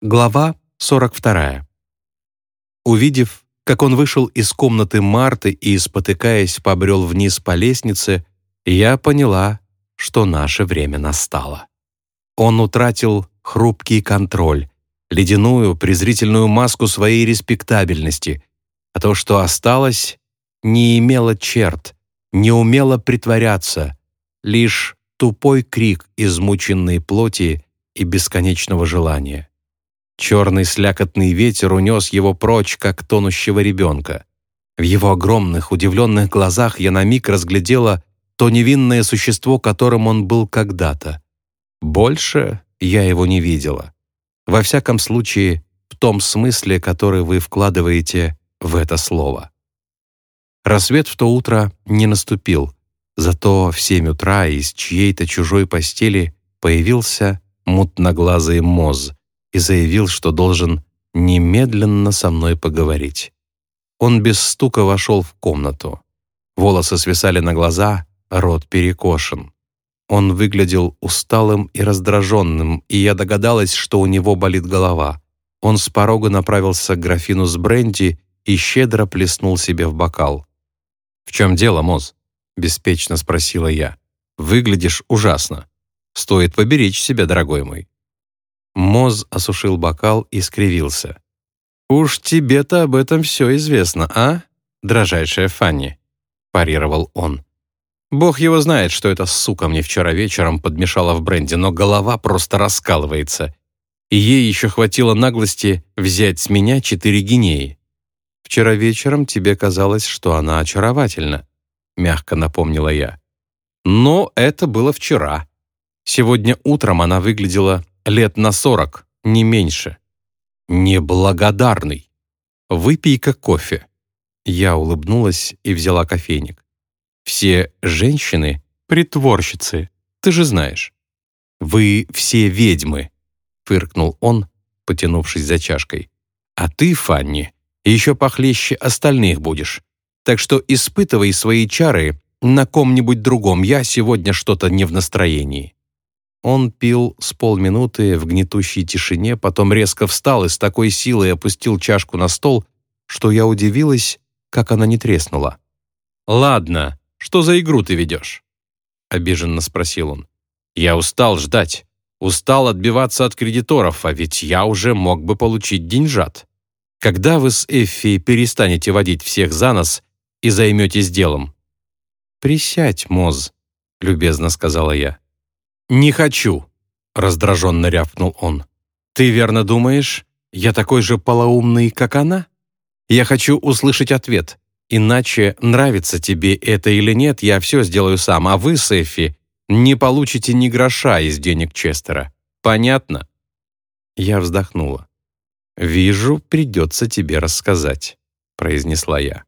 Глава 42. Увидев, как он вышел из комнаты Марты и, спотыкаясь, побрел вниз по лестнице, я поняла, что наше время настало. Он утратил хрупкий контроль, ледяную, презрительную маску своей респектабельности, а то, что осталось, не имело черт, не умело притворяться, лишь тупой крик измученной плоти и бесконечного желания. Черный слякотный ветер унес его прочь, как тонущего ребенка. В его огромных, удивленных глазах я на миг разглядела то невинное существо, которым он был когда-то. Больше я его не видела. Во всяком случае, в том смысле, который вы вкладываете в это слово. Рассвет в то утро не наступил, зато в семь утра из чьей-то чужой постели появился мутноглазый моз — и заявил, что должен немедленно со мной поговорить. Он без стука вошел в комнату. Волосы свисали на глаза, рот перекошен. Он выглядел усталым и раздраженным, и я догадалась, что у него болит голова. Он с порога направился к графину с бренди и щедро плеснул себе в бокал. «В чем дело, Моз?» — беспечно спросила я. «Выглядишь ужасно. Стоит поберечь себя, дорогой мой». Моз осушил бокал и скривился. «Уж тебе-то об этом все известно, а, дрожайшая Фанни?» – парировал он. «Бог его знает, что эта сука мне вчера вечером подмешала в бренди, но голова просто раскалывается. Ей еще хватило наглости взять с меня четыре гинеи. Вчера вечером тебе казалось, что она очаровательна», – мягко напомнила я. «Но это было вчера. Сегодня утром она выглядела лет на сорок, не меньше. Неблагодарный. Выпей-ка кофе. Я улыбнулась и взяла кофейник. Все женщины — притворщицы, ты же знаешь. Вы все ведьмы, фыркнул он, потянувшись за чашкой. А ты, Фанни, еще похлеще остальных будешь. Так что испытывай свои чары на ком-нибудь другом. Я сегодня что-то не в настроении. Он пил с полминуты в гнетущей тишине, потом резко встал и с такой силой опустил чашку на стол, что я удивилась, как она не треснула. «Ладно, что за игру ты ведешь?» — обиженно спросил он. «Я устал ждать, устал отбиваться от кредиторов, а ведь я уже мог бы получить деньжат. Когда вы с Эффи перестанете водить всех за нос и займетесь делом?» «Присядь, Моз», — любезно сказала я. «Не хочу», — раздраженно рявкнул он. «Ты верно думаешь, я такой же полоумный, как она? Я хочу услышать ответ. Иначе, нравится тебе это или нет, я все сделаю сам, а вы, Сэфи, не получите ни гроша из денег Честера. Понятно?» Я вздохнула. «Вижу, придется тебе рассказать», — произнесла я.